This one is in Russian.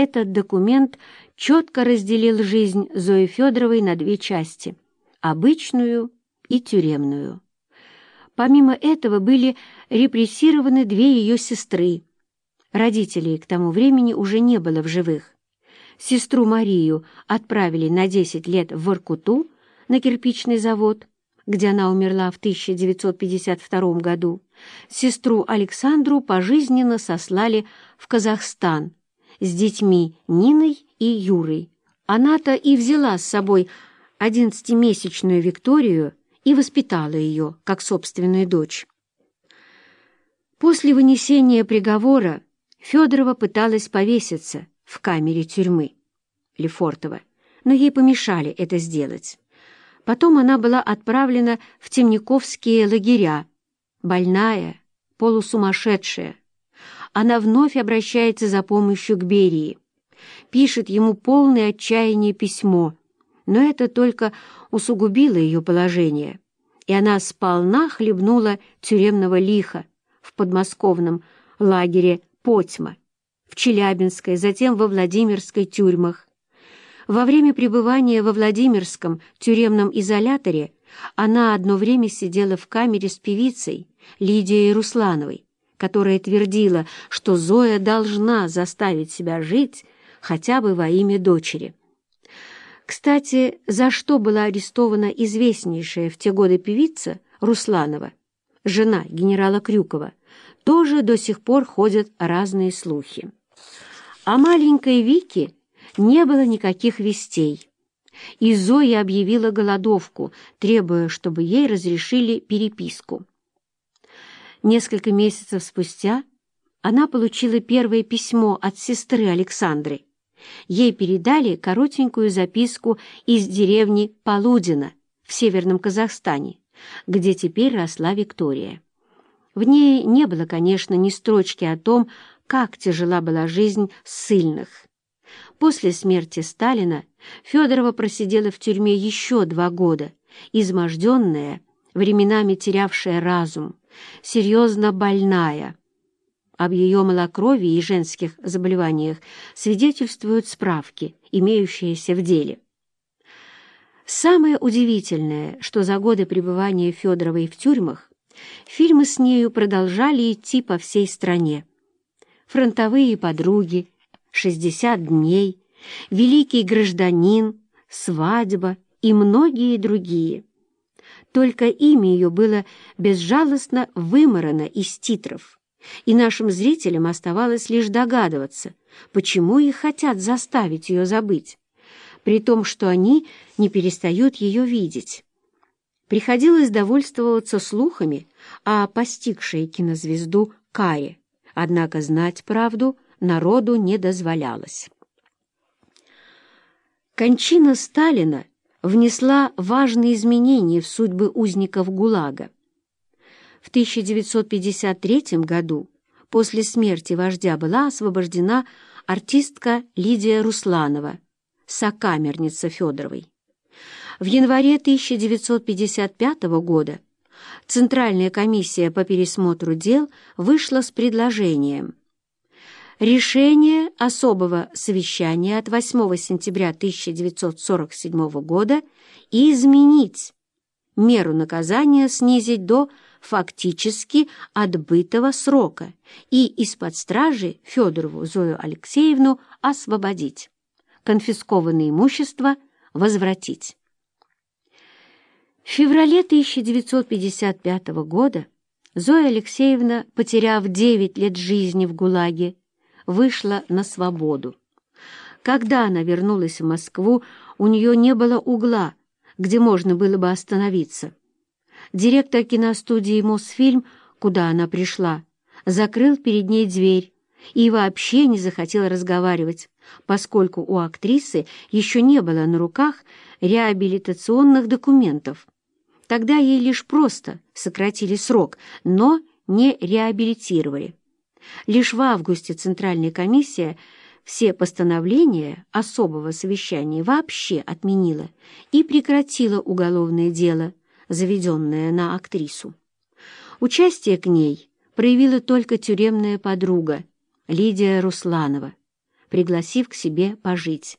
Этот документ четко разделил жизнь Зои Федоровой на две части – обычную и тюремную. Помимо этого были репрессированы две ее сестры. Родителей к тому времени уже не было в живых. Сестру Марию отправили на 10 лет в Воркуту на кирпичный завод, где она умерла в 1952 году. Сестру Александру пожизненно сослали в Казахстан с детьми Ниной и Юрой. Она-то и взяла с собой одиннадцатимесячную Викторию и воспитала ее, как собственную дочь. После вынесения приговора Федорова пыталась повеситься в камере тюрьмы Лефортово, но ей помешали это сделать. Потом она была отправлена в темниковские лагеря, больная, полусумасшедшая. Она вновь обращается за помощью к Берии, пишет ему полное отчаяние письмо, но это только усугубило ее положение, и она сполна хлебнула тюремного лиха в подмосковном лагере Потьма, в Челябинской, затем во Владимирской тюрьмах. Во время пребывания во Владимирском тюремном изоляторе она одно время сидела в камере с певицей Лидией Руслановой, которая твердила, что Зоя должна заставить себя жить хотя бы во имя дочери. Кстати, за что была арестована известнейшая в те годы певица Русланова, жена генерала Крюкова, тоже до сих пор ходят разные слухи. О маленькой Вике не было никаких вестей, и Зоя объявила голодовку, требуя, чтобы ей разрешили переписку. Несколько месяцев спустя она получила первое письмо от сестры Александры, Ей передали коротенькую записку из деревни Полудина в Северном Казахстане, где теперь росла Виктория. В ней не было, конечно, ни строчки о том, как тяжела была жизнь ссыльных. После смерти Сталина Федорова просидела в тюрьме еще два года, изможденная, временами терявшая разум, серьезно больная, об ее малокровии и женских заболеваниях свидетельствуют справки, имеющиеся в деле. Самое удивительное, что за годы пребывания Федоровой в тюрьмах фильмы с нею продолжали идти по всей стране. «Фронтовые подруги», «60 дней», «Великий гражданин», «Свадьба» и многие другие. Только имя ее было безжалостно выморано из титров и нашим зрителям оставалось лишь догадываться, почему их хотят заставить ее забыть, при том, что они не перестают ее видеть. Приходилось довольствоваться слухами о постигшей кинозвезду Каре, однако знать правду народу не дозволялось. Кончина Сталина внесла важные изменения в судьбы узников ГУЛАГа. В 1953 году после смерти вождя была освобождена артистка Лидия Русланова, сокамерница Федоровой. В январе 1955 года Центральная комиссия по пересмотру дел вышла с предложением Решение особого совещания от 8 сентября 1947 года изменить меру наказания снизить до фактически отбытого срока и из-под стражи Федорову Зою Алексеевну освободить, конфискованное имущество возвратить. В феврале 1955 года Зоя Алексеевна, потеряв 9 лет жизни в ГУЛАГе, вышла на свободу. Когда она вернулась в Москву, у нее не было угла, где можно было бы остановиться. Директор киностудии «Мосфильм», куда она пришла, закрыл перед ней дверь и вообще не захотел разговаривать, поскольку у актрисы еще не было на руках реабилитационных документов. Тогда ей лишь просто сократили срок, но не реабилитировали. Лишь в августе Центральная комиссия все постановления особого совещания вообще отменила и прекратила уголовное дело, заведенная на актрису. Участие к ней проявила только тюремная подруга Лидия Русланова, пригласив к себе пожить.